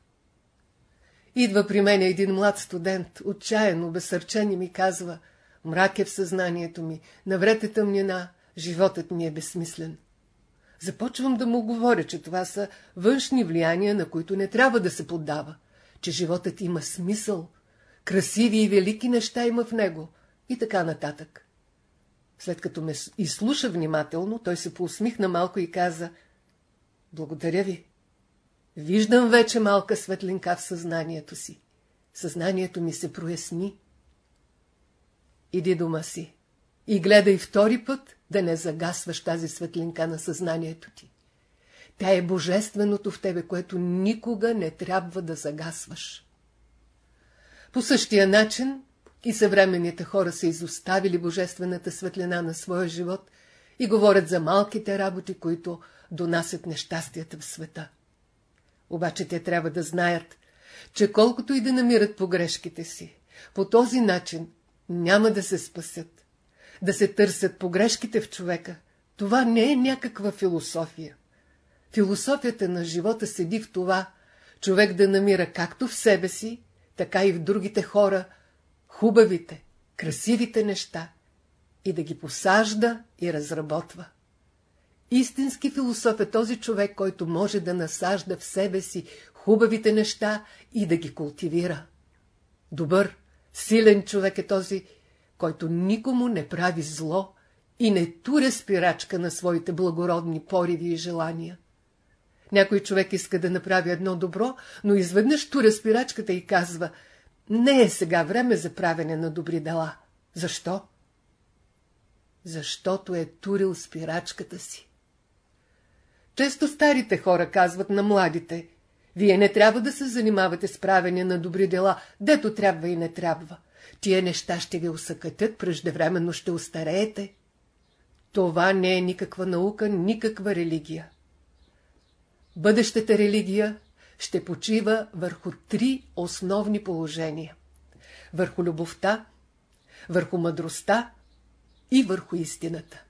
Speaker 1: Идва при мен един млад студент, отчаян, обесърчен и ми казва, мрак е в съзнанието ми, наврете тъмнина, животът ми е безсмислен. Започвам да му говоря, че това са външни влияния, на които не трябва да се поддава, че животът има смисъл, красиви и велики неща има в него и така нататък. След като ме изслуша внимателно, той се поусмихна малко и каза Благодаря ви. Виждам вече малка светлинка в съзнанието си. Съзнанието ми се проясни. Иди дома си и гледай втори път да не загасваш тази светлинка на съзнанието ти. Тя е божественото в тебе, което никога не трябва да загасваш. По същия начин и съвременните хора са изоставили божествената светлина на своя живот и говорят за малките работи, които донасят нещастията в света. Обаче те трябва да знаят, че колкото и да намират погрешките си, по този начин няма да се спасят. Да се търсят погрешките в човека, това не е някаква философия. Философията на живота седи в това, човек да намира както в себе си, така и в другите хора, хубавите, красивите неща и да ги посажда и разработва. Истински философ е този човек, който може да насажда в себе си хубавите неща и да ги култивира. Добър, силен човек е този, който никому не прави зло и не туря спирачка на своите благородни пориви и желания. Някой човек иска да направи едно добро, но изведнъж туря спирачката и казва, не е сега време за правене на добри дела. Защо? Защото е турил спирачката си. Често старите хора казват на младите, вие не трябва да се занимавате с правене на добри дела, дето трябва и не трябва. Тия неща ще ви усъкътят, преждевременно ще устареете. Това не е никаква наука, никаква религия. Бъдещата религия ще почива върху три основни положения. Върху любовта, върху мъдростта и върху истината.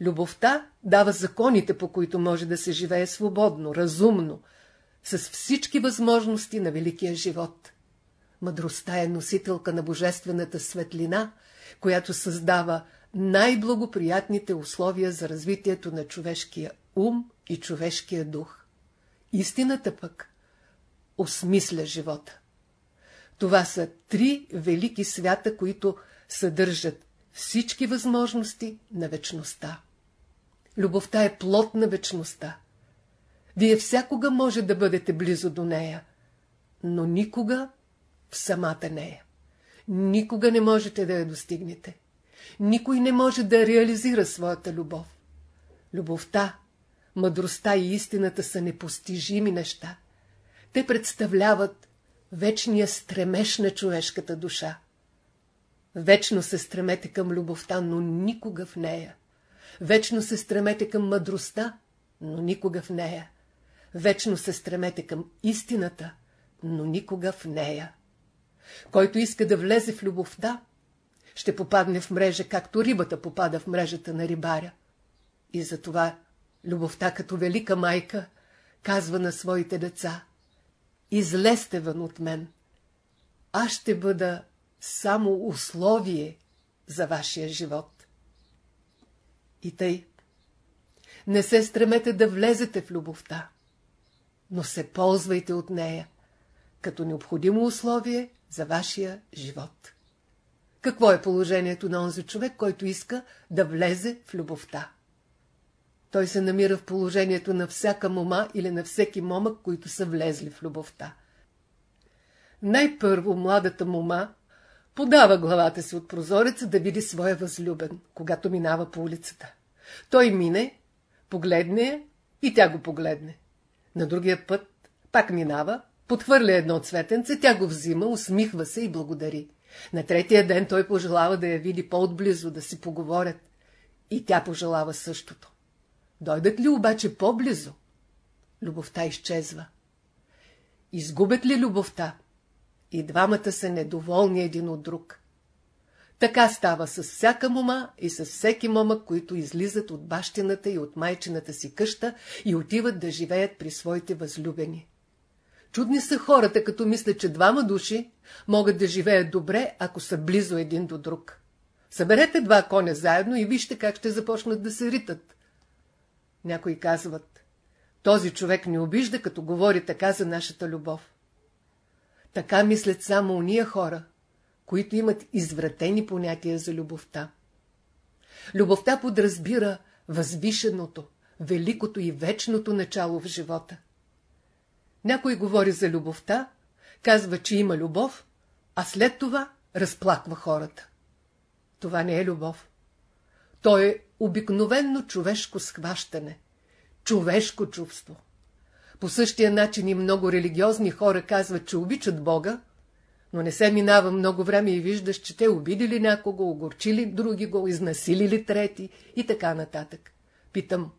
Speaker 1: Любовта дава законите, по които може да се живее свободно, разумно, с всички възможности на великия живот. Мъдростта е носителка на божествената светлина, която създава най-благоприятните условия за развитието на човешкия ум и човешкия дух. Истината пък осмисля живота. Това са три велики свята, които съдържат всички възможности на вечността. Любовта е плод на вечността. Вие всякога може да бъдете близо до нея, но никога в самата нея. Никога не можете да я достигнете. Никой не може да реализира своята любов. Любовта, мъдростта и истината са непостижими неща. Те представляват вечния стремеж на човешката душа. Вечно се стремете към любовта, но никога в нея. Вечно се стремете към мъдростта, но никога в нея. Вечно се стремете към истината, но никога в нея. Който иска да влезе в любовта, ще попадне в мрежа, както рибата попада в мрежата на рибаря. И затова любовта като велика майка казва на своите деца Излезте вън от мен. Аз ще бъда само условие за вашия живот. И тъй, не се стремете да влезете в любовта, но се ползвайте от нея, като необходимо условие за вашия живот. Какво е положението на онзи човек, който иска да влезе в любовта? Той се намира в положението на всяка мома или на всеки момък, които са влезли в любовта. Най-първо младата мома Подава главата си от прозореца да види своя възлюбен, когато минава по улицата. Той мине, погледне я и тя го погледне. На другия път пак минава, подхвърля едно цветенце, тя го взима, усмихва се и благодари. На третия ден той пожелава да я види по-отблизо, да си поговорят. И тя пожелава същото. Дойдат ли обаче по-близо? Любовта изчезва. Изгубят ли любовта? И двамата са недоволни един от друг. Така става с всяка мома и с всеки мома, които излизат от бащината и от майчината си къща и отиват да живеят при своите възлюбени. Чудни са хората, като мислят, че двама души могат да живеят добре, ако са близо един до друг. Съберете два коня заедно и вижте как ще започнат да се ритат. Някои казват, този човек не обижда, като говори така за нашата любов. Така мислят само уния хора, които имат извратени понятия за любовта. Любовта подразбира възвишеното, великото и вечното начало в живота. Някой говори за любовта, казва, че има любов, а след това разплаква хората. Това не е любов. То е обикновенно човешко схващане, човешко чувство. По същия начин и много религиозни хора казват, че обичат Бога, но не се минава много време и виждаш, че те обидили някого, огорчили други го, изнасилили трети и така нататък. Питам,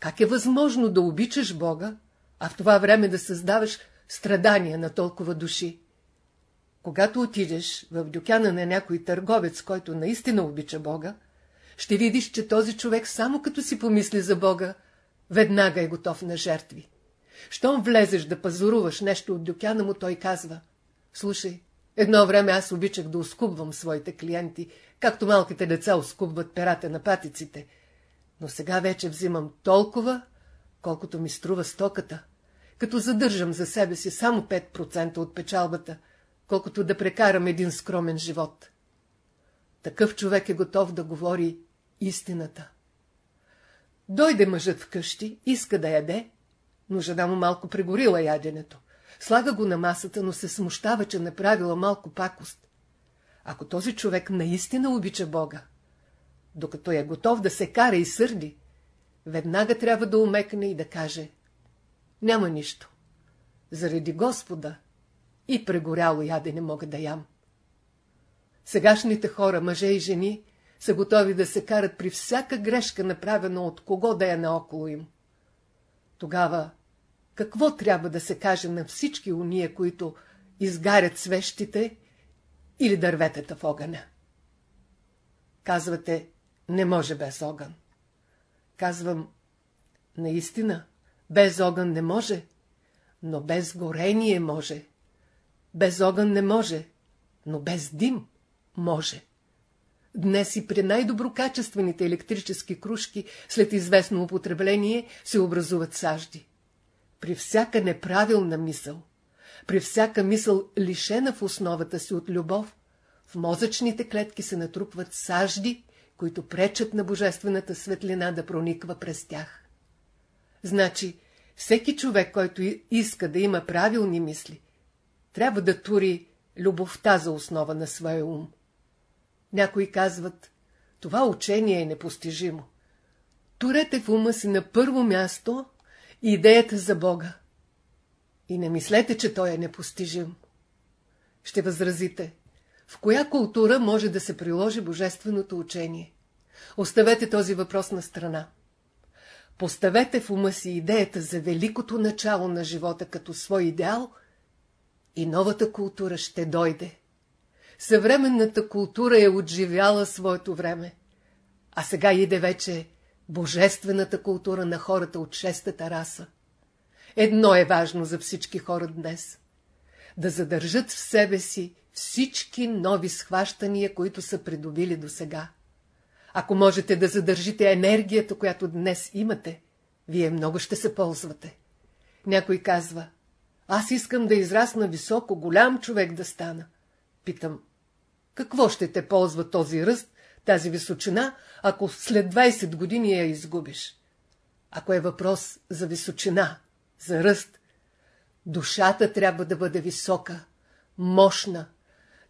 Speaker 1: как е възможно да обичаш Бога, а в това време да създаваш страдания на толкова души? Когато отидеш в дюкяна на някой търговец, който наистина обича Бога, ще видиш, че този човек само като си помисли за Бога, веднага е готов на жертви. Щом влезеш да пазаруваш нещо от дюкяна му, той казва – Слушай, едно време аз обичах да оскубвам своите клиенти, както малките деца оскубват перата на патиците. Но сега вече взимам толкова, колкото ми струва стоката, като задържам за себе си само 5% от печалбата, колкото да прекарам един скромен живот. Такъв човек е готов да говори истината. Дойде мъжът вкъщи, иска да яде, но жена му малко прегорила яденето. Слага го на масата, но се смущава, че направила малко пакост. Ако този човек наистина обича Бога, докато е готов да се кара и сърди, веднага трябва да умекне и да каже Няма нищо. Заради Господа и прегоряло яде не мога да ям. Сегашните хора, мъже и жени, са готови да се карат при всяка грешка, направена от кого да е наоколо им. Тогава какво трябва да се каже на всички уния, които изгарят свещите или дърветата в огъня? Казвате, не може без огън. Казвам, наистина, без огън не може, но без горение може. Без огън не може, но без дим може. Днес и при най-доброкачествените електрически кружки, след известно употребление, се образуват сажди при всяка неправилна мисъл, при всяка мисъл лишена в основата си от любов, в мозъчните клетки се натрупват сажди, които пречат на божествената светлина да прониква през тях. Значи, всеки човек, който иска да има правилни мисли, трябва да тури любовта за основа на своя ум. Някои казват, това учение е непостижимо. Турете в ума си на първо място идеята за Бога. И не мислете, че Той е непостижим. Ще възразите, в коя култура може да се приложи божественото учение? Оставете този въпрос на страна. Поставете в ума си идеята за великото начало на живота като свой идеал и новата култура ще дойде. Съвременната култура е отживяла своето време, а сега иде вече божествената култура на хората от шестата раса. Едно е важно за всички хора днес – да задържат в себе си всички нови схващания, които са придобили до сега. Ако можете да задържите енергията, която днес имате, вие много ще се ползвате. Някой казва, аз искам да израсна високо, голям човек да стана. Питам, какво ще те ползва този ръст, тази височина, ако след 20 години я изгубиш. Ако е въпрос за височина, за ръст, душата трябва да бъде висока, мощна,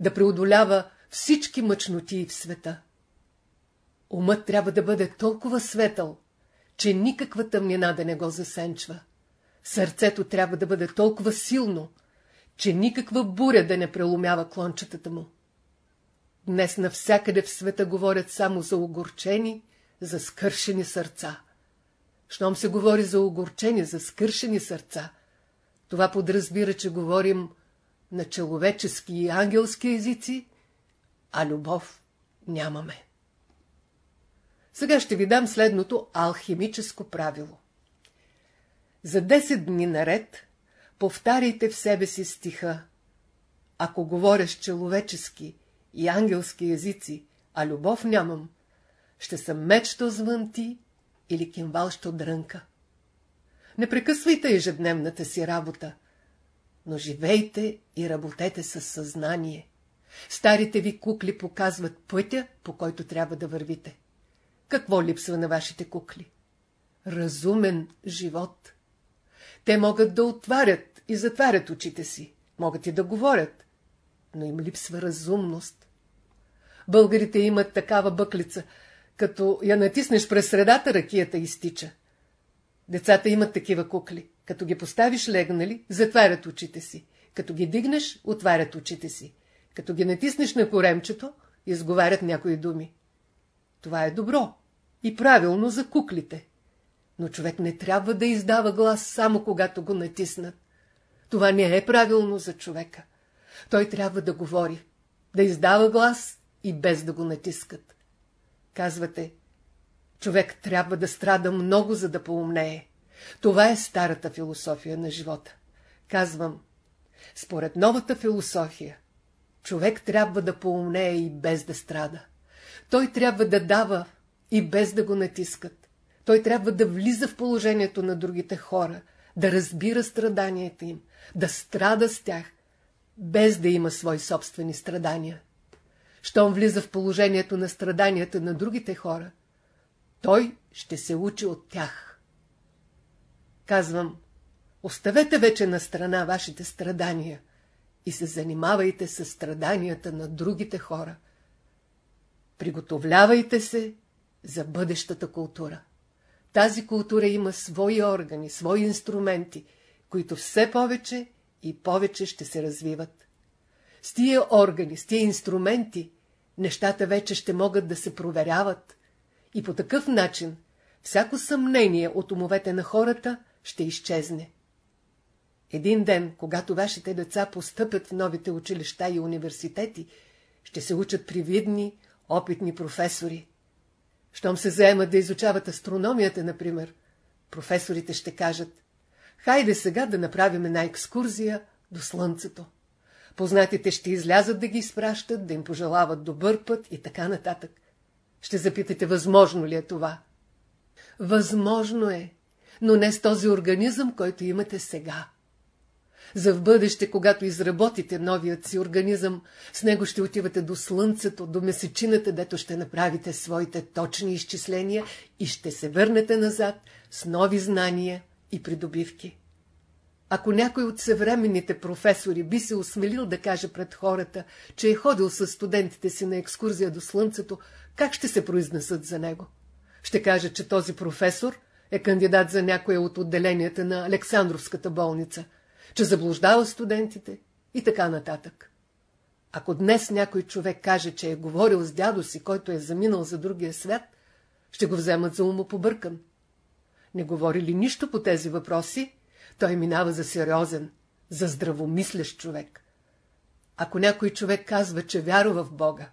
Speaker 1: да преодолява всички мъчноти в света. Умът трябва да бъде толкова светъл, че никаква тъмнина да не го засенчва. Сърцето трябва да бъде толкова силно, че никаква буря да не преломява клончетата му. Днес навсякъде в света говорят само за огорчени, за скършени сърца. Щом се говори за огорчени, за скършени сърца, това подразбира, че говорим на человечески и ангелски езици, а любов нямаме. Сега ще ви дам следното алхимическо правило. За 10 дни наред повтаряйте в себе си стиха. Ако говоря с човечески и ангелски езици, а любов нямам, ще съм меч, що звънти или кимвал, що дрънка. Не прекъсвайте ежедневната си работа, но живейте и работете със съзнание. Старите ви кукли показват пътя, по който трябва да вървите. Какво липсва на вашите кукли? Разумен живот. Те могат да отварят и затварят очите си, могат и да говорят, но им липсва разумност. Българите имат такава бъклица, като я натиснеш през средата, ракията изтича. Децата имат такива кукли. Като ги поставиш легнали, затварят очите си. Като ги дигнеш, отварят очите си. Като ги натиснеш на коремчето, изговарят някои думи. Това е добро и правилно за куклите. Но човек не трябва да издава глас само когато го натиснат. Това не е правилно за човека. Той трябва да говори, да издава глас и без да го натискат. Казвате, човек трябва да страда много, за да поумнее. Това е старата философия на живота. Казвам, според новата философия, човек трябва да поумнее и без да страда. Той трябва да дава и без да го натискат. Той трябва да влиза в положението на другите хора, да разбира страданията им, да страда с тях, без да има свои собствени страдания. Щом влиза в положението на страданията на другите хора, той ще се учи от тях. Казвам, оставете вече на страна вашите страдания и се занимавайте с страданията на другите хора. Приготовлявайте се за бъдещата култура. Тази култура има свои органи, свои инструменти, които все повече и повече ще се развиват. С тия органи, с тия инструменти, нещата вече ще могат да се проверяват и по такъв начин всяко съмнение от умовете на хората ще изчезне. Един ден, когато вашите деца постъпят в новите училища и университети, ще се учат привидни, опитни професори. Щом се заемат да изучават астрономията, например, професорите ще кажат, хайде сега да направим една екскурзия до Слънцето. Познатите ще излязат да ги изпращат, да им пожелават добър път и така нататък. Ще запитате, възможно ли е това? Възможно е, но не с този организъм, който имате сега. За в бъдеще, когато изработите новият си организъм, с него ще отивате до Слънцето, до месечината, дето ще направите своите точни изчисления и ще се върнете назад с нови знания и придобивки. Ако някой от съвременните професори би се осмелил да каже пред хората, че е ходил с студентите си на екскурзия до Слънцето, как ще се произнесат за него? Ще каже, че този професор е кандидат за някоя от отделенията на Александровската болница, че заблуждава студентите и така нататък. Ако днес някой човек каже, че е говорил с дядо си, който е заминал за другия свят, ще го вземат за умопобъркан. Не говори ли нищо по тези въпроси, той минава за сериозен, за здравомислещ човек. Ако някой човек казва, че вярва в Бога,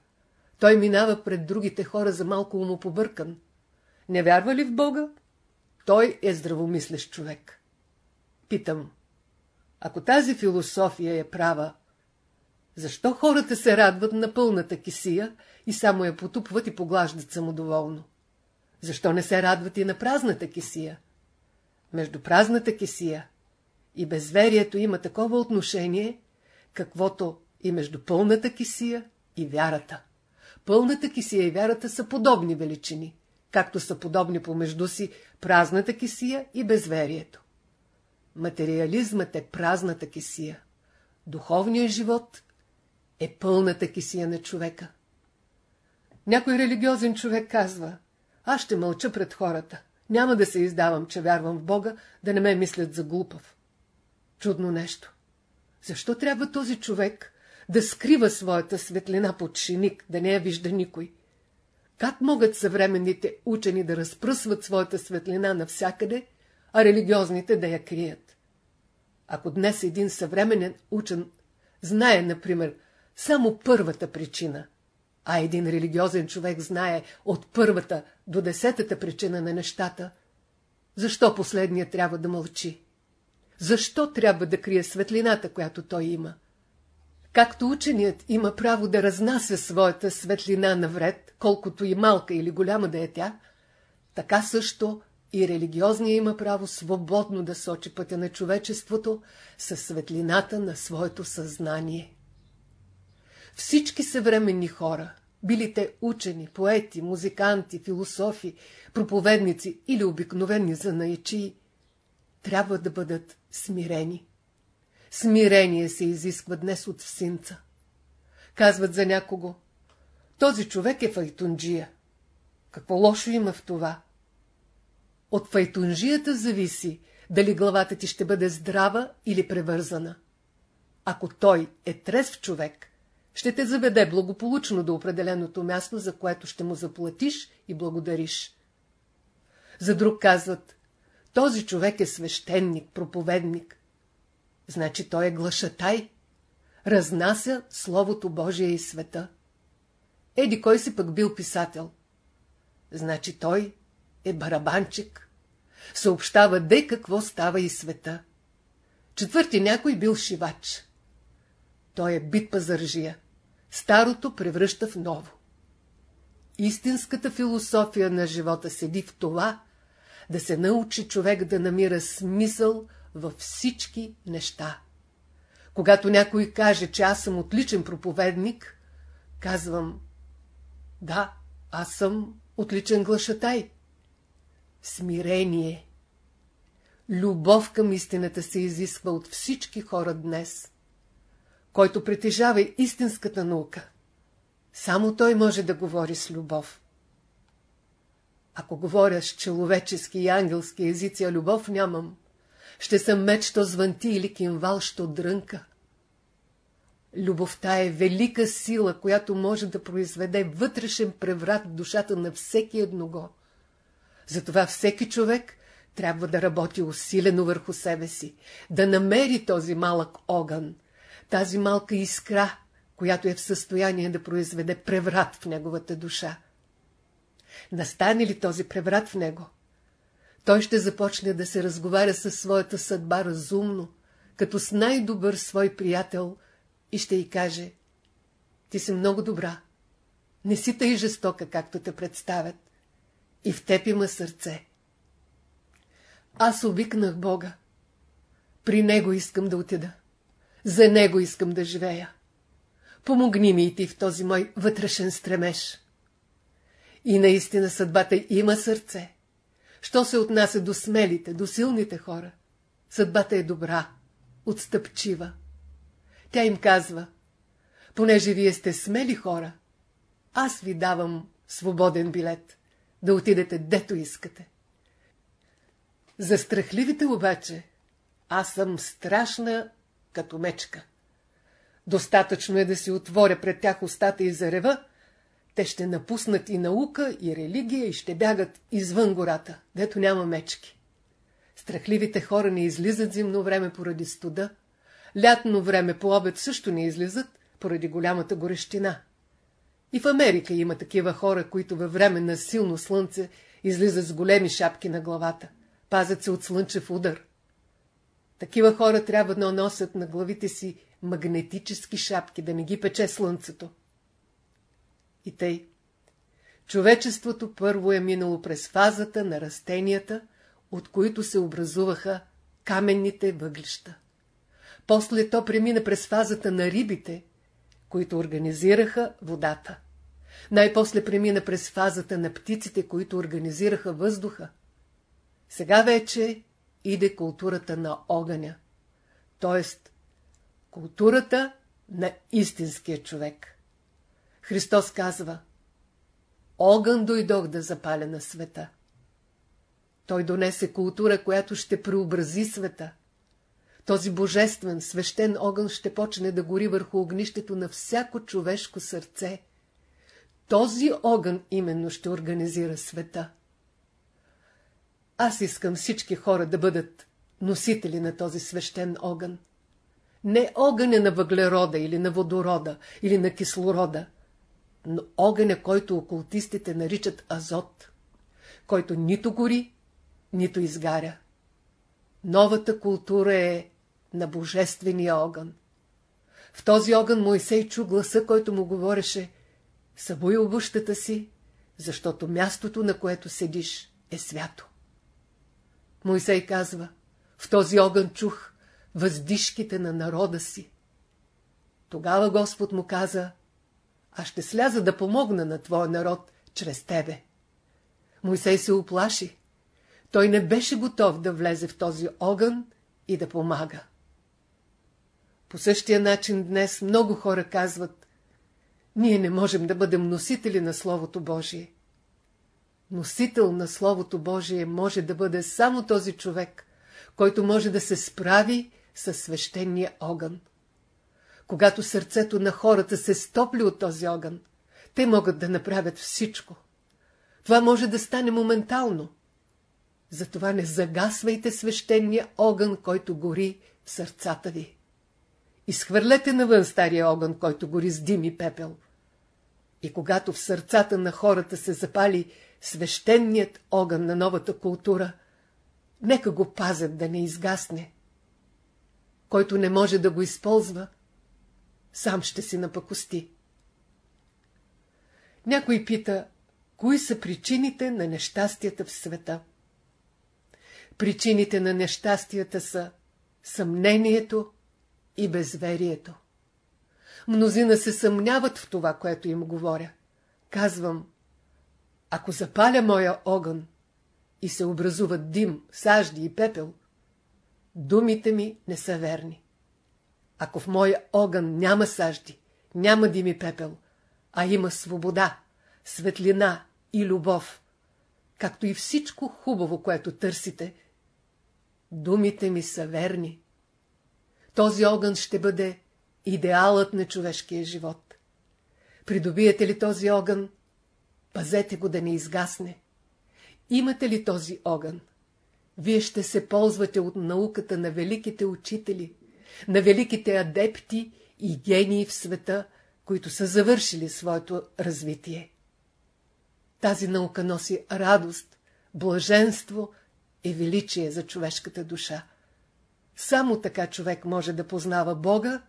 Speaker 1: той минава пред другите хора за малко умопобъркан. Не вярва ли в Бога? Той е здравомислещ човек. Питам, ако тази философия е права, защо хората се радват на пълната кисия и само я потупват и поглаждат самодоволно? Защо не се радват и на празната кисия? Между празната кисия и безверието има такова отношение, каквото и между пълната кисия и вярата. Пълната кисия и вярата са подобни величини, както са подобни помежду си празната кисия и безверието. Материализмът е празната кисия. Духовният живот е пълната кисия на човека. Някой религиозен човек казва, аз ще мълча пред хората. Няма да се издавам, че вярвам в Бога, да не ме мислят за глупав. Чудно нещо. Защо трябва този човек да скрива своята светлина под шиник, да не я вижда никой? Как могат съвременните учени да разпръсват своята светлина навсякъде, а религиозните да я крият? Ако днес един съвременен учен знае, например, само първата причина, а един религиозен човек знае от първата до десетата причина на нещата, защо последният трябва да мълчи? Защо трябва да крие светлината, която той има? Както ученият има право да разнася своята светлина навред, колкото и малка или голяма да е тя, така също и религиозният има право свободно да сочи пътя на човечеството със светлината на своето съзнание. Всички съвременни хора, били те учени, поети, музиканти, философи, проповедници или обикновени занаячи, трябва да бъдат смирени. Смирение се изисква днес от всинца. Казват за някого. Този човек е файтунджия. Какво лошо има в това? От файтунжията зависи, дали главата ти ще бъде здрава или превързана. Ако той е трезв човек, ще те заведе благополучно до определеното място, за което ще му заплатиш и благодариш. За друг казват, този човек е свещеник, проповедник. Значи той е глашатай, разнася Словото Божие и света. Еди кой си пък бил писател? Значи той е барабанчик. Съобщава де какво става и света. Четвърти някой бил шивач. Той е бит пазаржия. Старото превръща в ново. Истинската философия на живота седи в това, да се научи човек да намира смисъл във всички неща. Когато някой каже, че аз съм отличен проповедник, казвам, да, аз съм отличен глашатай. Смирение. Любов към истината се изисква от всички хора днес. Който притежава истинската наука, само той може да говори с любов. Ако говоря с човечески и ангелски езици, а любов нямам, ще съм меч, що звънти или кимвал, що дрънка. Любовта е велика сила, която може да произведе вътрешен преврат в душата на всеки едного. Затова всеки човек трябва да работи усилено върху себе си, да намери този малък огън, тази малка искра, която е в състояние да произведе преврат в неговата душа. Настане ли този преврат в него? Той ще започне да се разговаря със своята съдба разумно, като с най-добър свой приятел и ще й каже Ти си много добра, не си тъй жестока, както те представят. И в теб има сърце. Аз обикнах Бога. При Него искам да отида. За Него искам да живея. Помогни ми и ти в този мой вътрешен стремеж. И наистина съдбата има сърце. Що се отнася до смелите, до силните хора? Съдбата е добра, отстъпчива. Тя им казва, понеже вие сте смели хора, аз ви давам свободен билет, да отидете дето искате. За страхливите обаче, аз съм страшна като мечка. Достатъчно е да си отворя пред тях устата и зарева, те ще напуснат и наука, и религия, и ще бягат извън гората, дето няма мечки. Страхливите хора не излизат зимно време поради студа, лятно време по обед също не излизат поради голямата горещина. И в Америка има такива хора, които във време на силно слънце излизат с големи шапки на главата, пазят се от слънчев удар. Такива хора трябва да носят на главите си магнетически шапки, да не ги пече слънцето. И тъй. Човечеството първо е минало през фазата на растенията, от които се образуваха каменните въглища. После то премина през фазата на рибите, които организираха водата. Най-после премина през фазата на птиците, които организираха въздуха. Сега вече иде културата на огъня, т.е. културата на истинския човек. Христос казва Огън дойдох да запаля на света. Той донесе култура, която ще преобрази света. Този божествен, свещен огън ще почне да гори върху огнището на всяко човешко сърце. Този огън именно ще организира света. Аз искам всички хора да бъдат носители на този свещен огън. Не огъня на въглерода или на водорода или на кислорода, но огъня, който окултистите наричат азот, който нито гори, нито изгаря. Новата култура е на божествения огън. В този огън Моисей чу гласа, който му говореше Събуй обущата си, защото мястото, на което седиш, е свято. Моисей казва В този огън чух въздишките на народа си. Тогава Господ му каза Аз ще сляза да помогна на твоя народ чрез тебе. Моисей се оплаши. Той не беше готов да влезе в този огън и да помага. По същия начин днес много хора казват, ние не можем да бъдем носители на Словото Божие. Носител на Словото Божие може да бъде само този човек, който може да се справи със свещения огън. Когато сърцето на хората се стопли от този огън, те могат да направят всичко. Това може да стане моментално. Затова не загасвайте свещения огън, който гори в сърцата ви. Изхвърлете навън стария огън, който гори с дим и пепел. И когато в сърцата на хората се запали свещеният огън на новата култура, нека го пазят да не изгасне. Който не може да го използва, сам ще си напакости. Някой пита, кои са причините на нещастията в света? Причините на нещастията са съмнението, и безверието. Мнозина се съмняват в това, което им говоря. Казвам, ако запаля моя огън и се образуват дим, сажди и пепел, думите ми не са верни. Ако в моя огън няма сажди, няма дим и пепел, а има свобода, светлина и любов, както и всичко хубаво, което търсите, думите ми са верни. Този огън ще бъде идеалът на човешкия живот. Придобиете ли този огън, пазете го да не изгасне. Имате ли този огън? Вие ще се ползвате от науката на великите учители, на великите адепти и гении в света, които са завършили своето развитие. Тази наука носи радост, блаженство и величие за човешката душа. Само така човек може да познава Бога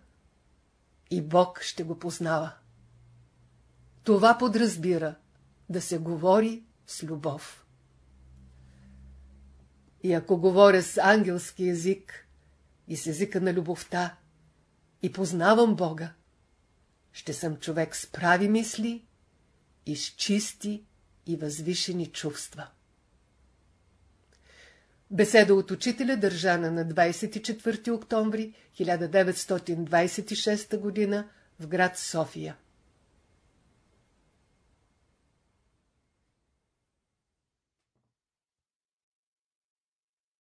Speaker 1: и Бог ще го познава. Това подразбира да се говори с любов. И ако говоря с ангелски език и с езика на любовта и познавам Бога, ще съм човек с прави мисли и с чисти и възвишени чувства. Беседа от учителя държана на 24 октомври 1926 г. в град София.